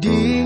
di